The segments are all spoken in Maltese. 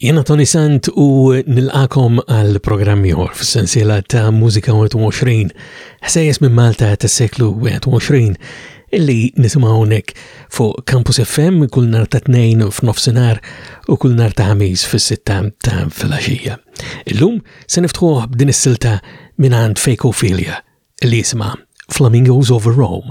Jena Tony Sant u nilqakom għal programm ieħor fis-sensiela ta' Mużika 21, ħsejjes minn Malta tas-seklu 21 illi nisimgħu hawnhekk fuq Campus FM kull nar ta' tnejn f'nofsinhar u kull nar ta' ħamis fis-sitta ta' filgħaxija. Illum se niftħuh b'din is-silta minn għand Fejkofilja li jisimha Flamingos over Rome.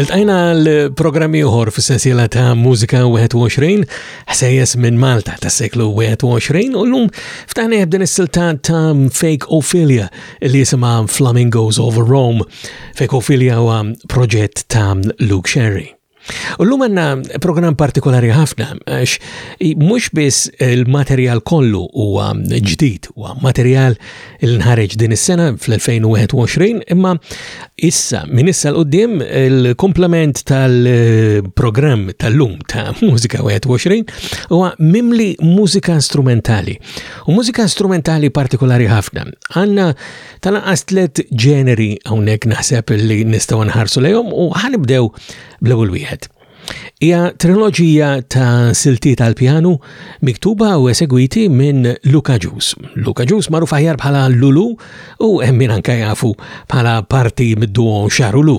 Iltajna l-programmi uħor f sensiela ta' Mużika 21, ħsejjes minn Malta tas-seklu 21 u l-lum ftaħna jibdin is-silta ta' Fake Ophelia li jisimha Flamingos over Rome, fejkofilja huwa proġett ta' Luke Sherry. U l-lum għanna program partikolari ħafna, għax mux biss il-materjal kollu huwa ġdid, huwa materjal il-nħareġ din is-sena fl-2021, imma issa, minn issa l-qoddim, il-komplement tal-program tal-lum ta' Mużika 21 huwa mimli mużika strumentali u mużika strumentali partikolari ħafna. Għanna tal-anqas tliet ġeneri hawnhekk naħseb li nistgħu nħarsu lejhom u ħanibdew bl-ewwel wieħed. Hija triloġija ta' silti tal-pjanu miktuba u esegwiti minn Luca Ġus. Luca Ġus magħruf aħjar bħala Lulu u hemm min anke jafu bħala parti mid-duo Xarulu.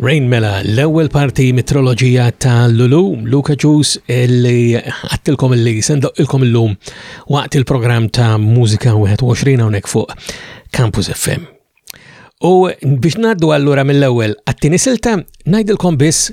Rain mela l-ewwel parti mit-troloġija ta' Lulu, Luka Ġus li għattilkom li sendoqilkom illum waqt il-programm ta' Mużika 21 hawnhekk fuq Campus FM. U biex ngħaddu allura mill-ewwel għat-tieni silta ngħidilkom biss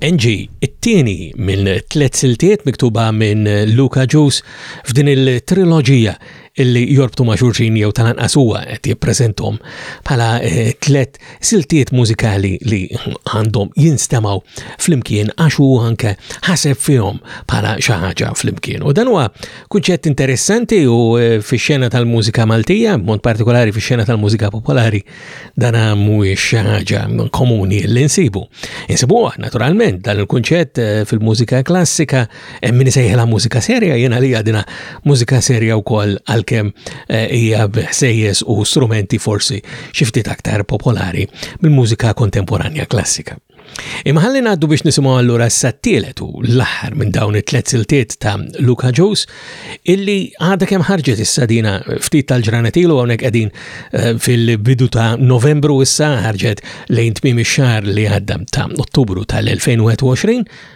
Enġi, it-tieni minn tliet siltiet miktuba minn Luca Ġus f'din il-triloġija illi jorbtu ma' xurxin jew tal-anqas huwa qed jippreżenthom bħala eh, tliet Siltiet mużikali li għandhom jinstemgħu flimkien għax hu anke ħaseb fihom bħala xi ħaġa flimkien. U dan huwa kunċett interessanti u e, fix-xena tal-mużika Maltija, mod partikolari fix-xena tal-mużika popolari, dan mhuwiex xi ħaġa komuni li nsibu. Insibuh naturalment dan il-kunċett e, fil-mużika klassika, Hemm min isejħilha mużika serja, jien għalija dina mużika serja wkoll għalkemm eh, hija b'ħsejjes u strumenti forsi xi ftit aktar popolari mill-mużika kontemporanja klassika. Imma ħalli ngħaddu biex nisimgħu allura s-sattielet u l-aħħar minn dawn it-tliet siltiet ta' Luka Ġus illi għadha kemm ħarġet issa dina ftit tal-ġranetilu hawnhekk qegħdin eh, fil-bidu ta' Novembru issa ħarġet lejn tmiem ix-xahar li għadda ta' Ottubru tal-2021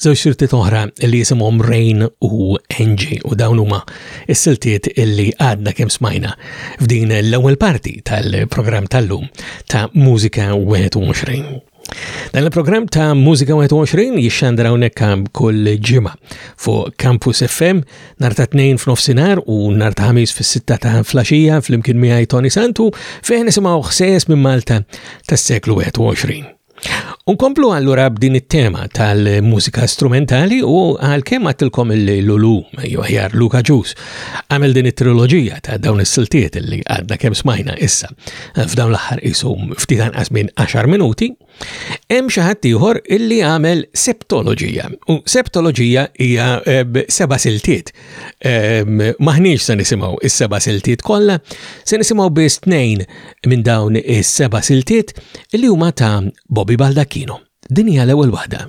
Żewġ siltiet oħra li jisimhom Rain u Angie u dawn huma s-siltiet illi għadna kemm smajna f'din l-ewwel parti tal-programm tal-lum ta' Mużika 21. Dan il-programm ta' Mużika 21 jixxandra hawnhekk kull ġimgħa fuq Campus FM nhar ta' tnejn f'nofsinhar u nhar ta' ħamis fis-sitta ta' flaxija flimkien miegħi Tony Santu fejn nisimgħu ħsejjes minn Malta tas-seklu 21. Unkomplu allura b'din it-tema tal-mużika strumentali u għal-kem għattilkom il-Lulu, joħjar Luka Ġus, għamil din it-triloġija ta' dawn is-siltiet li għadna kem smajna issa f'dawn l-aħħar isum ftit anqas minn 10 minuti, hemm xi ħadd ieħor illi għamel septoloġija. U septoloġija hija eh, seba' siltiet Ehm, maħniex se nisimaw is-seba siltiet kollha, se nisimaw biss tnejn minn dawn is-seba siltiet li huma ta' Bobby Baldacchino. Din hija l-ewwel waħda.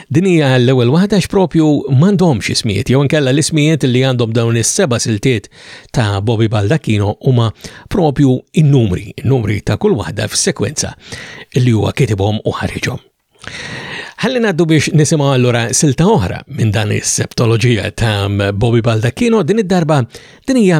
Din hija l-ewwel waħda għax propju m'għandhomx ismijiet jew inkella l-ismijiet li għandhom dawn is-seba' siltiet ta' Bobby Baldacchino huma propju n-numri, numri ta' kull waħda f'sekwenza li huwa kitibhom u ħareġhom. Ħalli naddu biex nisimgħu allura silta oħra minn dan is-septoloġija ta' Bobby Baldacchino din id-darba din hija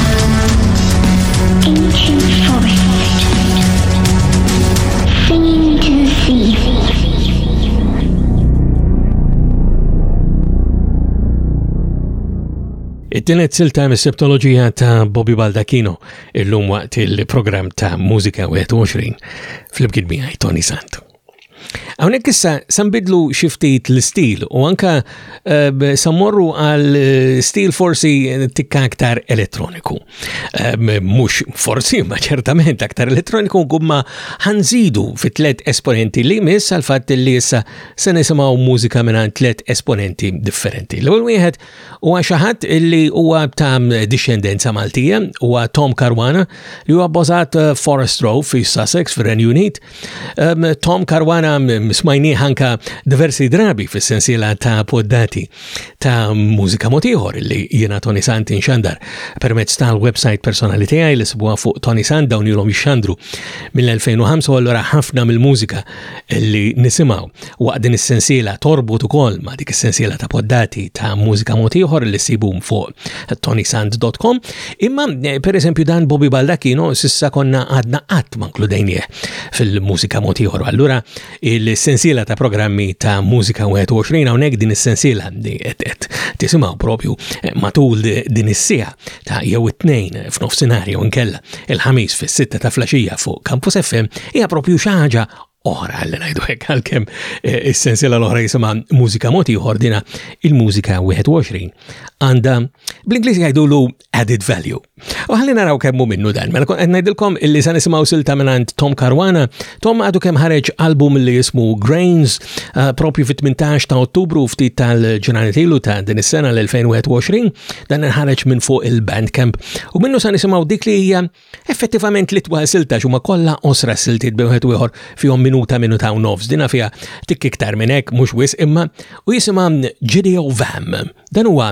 It-tielet silta mis-septoloġija ta' Bobby Baldacchino illum waqt il-programm ta' Musika 21 fl-imkien miegħi Tony Santu. Hawnhekk issa se nbidlu xi ftit l-istil u anka eh, se morru għal eh, stil forsi tikka aktar elettroniku. Eh, mhux forsi ma ċertament aktar elettroniku gumma ħanżidu fit tlet esponenti li miss għal fatt li issa se nisimgħu mużika minn tlet esponenti differenti. L-ewwel wieħed Huwa xi ħadd li huwa ta' dixxendenza Maltija huwa Tom Caruana li huwa bbażat eh, Forest Row fi Sussex fir-Renju Unit. Ehm, Tom Caruana smajnieh anka diversi drabi fis-sensiela ta' poddati ta' mużika motiħor li jiena Tony Sant inxandar permezz tal-website personali tiegħi li sibuha fuq Tony Sant dawn ilhom jixxandru mill-2005 u allura ħafna mill-mużika li nisimaw waqt din is-sensiela torbut ukoll ma' dik is-sensiela ta' poddati ta' mużika mod ieħor li ssibhom fuq tonysand.com. Imma eh, per eżempju dan Bobby Baldacchino sissa konna għadna qatt ma nkludejnieh fil-mużika mod ieħor. Allura il-sensiela ta' programmi ta' mużika 21 hawnhekk din is-sensiela li qed tisimgħu propju eh, matul din is-sija ta' jew it-tnejn f'nofsinhar jew inkella il-ħamis fis-sitta ta' flaxija fuq Campus FM hija propju xi ħaġa oħra li ngħidu hekk għalkemm eh, is-sensiela l-oħra jisimha mużika mod ieħor dina il-mużika 21 għandha bl-Ingliż jgħidulu added value. U ħalli naraw kemm minnu dan, mela qed ngħidilkom illi se nisimgħu silta mingħand Tom Karwana Tom għadu kemm ħareġ album li jismu Grains eh, propju fit-18 ta' Ottubru ftit tal-ġenaritilu ta' din is-sena l-2021 dan ħareġ minn fuq il-Bandcamp u minnu sa' nisimgħu dik li hija effettivament li twal silta xuma kollha osra siltiet bi wieħed ieħor fihom minuta minuta u nofs dina fiha tik iktar minn hekk mhux wis imma u jisimha Gideo Vam dan huwa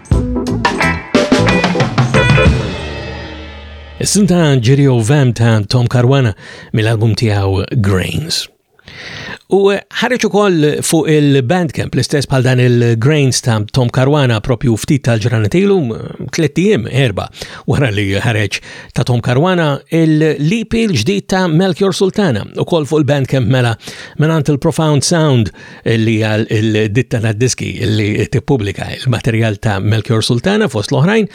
Issin ta' Jerry O'Vam ta' Tom Caruana mill-album tiegħu Grains. U ħareġ ukoll fuq il-Bandcamp l-istess bħal dan il-Grains ta' Tom Caruana propju ftit tal-ġranet ilu tliet ijiem erba' wara li ħareġ ta' Tom Caruana il-lipi l-ġdid ta' Melchior Sultana ukoll fuq il-Bandcamp mela mingħand il-Profound Sound li għal il-ditta ta' diski li tippubblika il-materjal ta' Melchior Sultana fost l-oħrajn,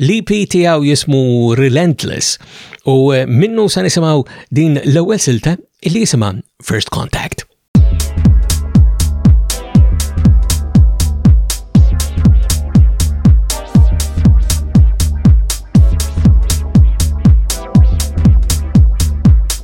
l-EP tiegħu jismu Relentless u eh, minnu sa' nisimgħu din l-ewwel silta li jisimha First Contact.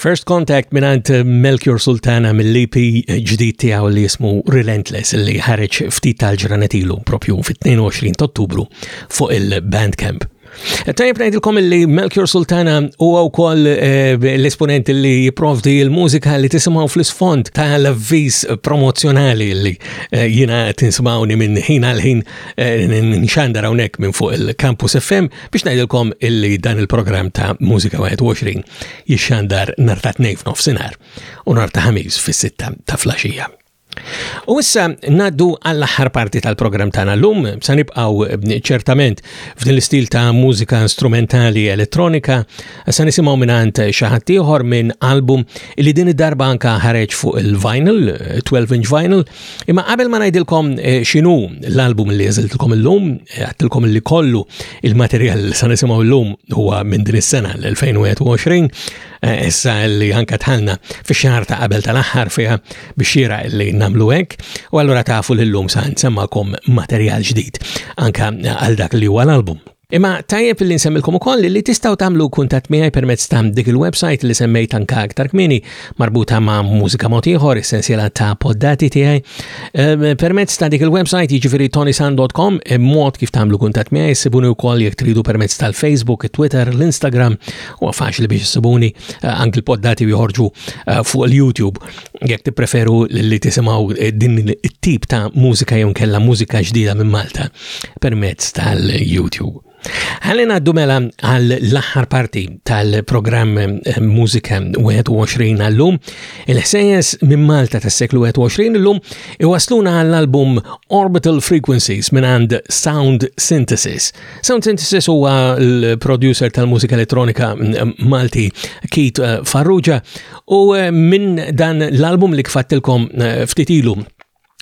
First Contact minant Melchior Sultana mill-EP ġdid tiegħu li jismu Relentless li ħareġ ftit tal-ġranet ilu propju fit-22 ta' Ottubru fuq il-Bandcamp. Tajjeb ngħidilkom li Melchior Sultana huwa wkoll eh, l-esponent li jipprovdi l-mużika li tisimgħu fl-isfond tal-avviż promozzjonali li eh, jiena tinsimgħuni minn ħin għal ħin eh, nxandar hawnhekk minn fuq il-Campus FM biex ngħidilkom illi dan il-programm ta' Mużika 21 jixxandar nhar ta' tnejn f'nofsinhar u nhar ta' ħamis fis-sitta ta' flaxija. U issa naddu għall-aħħar parti tal-programm tagħna llum se nibqgħu eh, ċertament f'din l-istil ta' mużika strumentali elettronika se nisimgħu mingħand xi ħadd ieħor minn album li din id-darba anka ħareġ fuq il-vinyl, 12 eh, inch vinyl, Imma qabel ma ngħidilkom eh, x'inhu l-album li jeżiltilkom illum, eh, għattilkom li kollu il-materjal li sa nisimgħu llum huwa minn din is-sena l-2021, eh, issa li anka tħalna fix-xahar ta' qabel tal-aħħar fiha biex xira li nagħmlu hekk, u allura tafu lillum sa nsemmakom materjal ġdid anka għal dak li huwa l-album. Imma tajjeb li nsemmilkom ukoll li tistgħu tagħmlu kuntatt miegħi permezz ta' dik il-website li semmejt anka aktar kmieni marbuta ma' mużika mod ieħor, essenzjela ta' poddati tiegħi. Ehm, permezz ta' dik il-website jiġifieri tonisan.com e mod kif tagħmlu kuntatt miegħi ssibuni wkoll jekk tridu permezz tal-Facebook, it-Twitter, l-Instagram u faċli biex issibuni eh, anki l-poddati joħorġu eh, fuq il-YouTube. jekk tippreferu li tisimgħu eh, din it-tip ta' mużika jew kella mużika ġdida minn Malta permezz tal-YouTube. Għallin għaddu mela għall-laħħar parti tal-programm eh, Musika 21 għallum, il-ħsejjes minn Malta tas seklu 21 għallum iwasluna għall-album Orbital Frequencies minn għand Sound Synthesis. Sound Synthesis huwa l-producer tal-mużika elettronika mm, Malti Keith eh, Farrugia U eh, minn dan l-album li kfattilkom eh, ftit ilu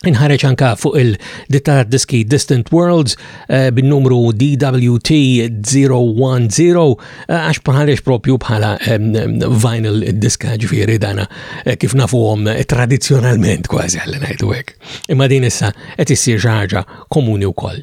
Inħareġ anka fuq il-ditta diski Distant Worlds eh, bin-numru DWT010 għax bħareġ propju bħala vinyl diska ġifieri dana kif nafuhom tradizzjonalment kważi għalli ngħidu hekk. Imma din issa qed issir xi ħaġa komuni wkoll.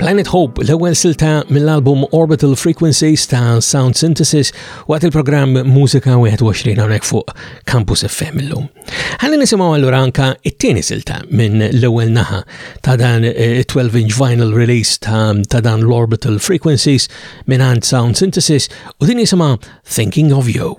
Planet Hope, l-ewwel silta mill-album Orbital Frequencies ta' Sound Synthesis waqt il-programm Musika 21 hawnhekk fuq Campus FM illum. Ħalli nisimgħu allura anka it-tieni silta minn l-ewwel naħa ta' dan 12-inch eh, vinyl release ta', ta dan l-Orbital Frequencies minn Sound Synthesis u din jisimha Thinking of You.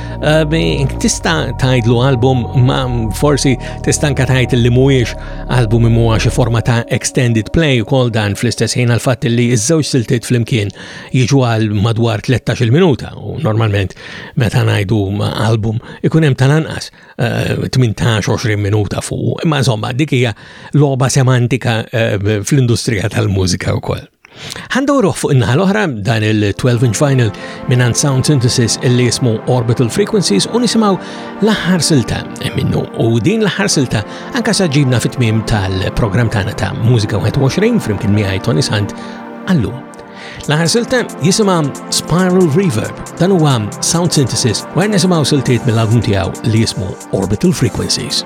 Eh, tista' tgħidlu album ma forsi tista' anke tgħid li mhuwiex album imma xi forma ta' extended play ukoll dan fl-istess ħin għal fatt li ż-żewġ siltiet flimkien jiġu għal madwar 13 minuta u normalment meta ngħidu album ikun hemm tal-anqas 18-20 eh, minuta fuq. Imma insomma dik hija logħba semantika eh, fl-industrija tal-mużika wkoll. Għandawruħ fuq in-naħa l-oħra dan il-12 inch vinyl minn Sound Synthesis illi jismu Orbital Frequencies u nisimaw l-aħħar silta minnu u din l-aħħar silta anka saġibna fit-tmiem tal-programm tagħna ta' Mużika 21 flimkien miegħi Tony Sant għallu. L-aħħar silta jisimha Spiral Reverb dan huwa Sound Synthesis u għajn nisimgħu siltiet mill-album tiegħu li jismu Orbital Frequencies.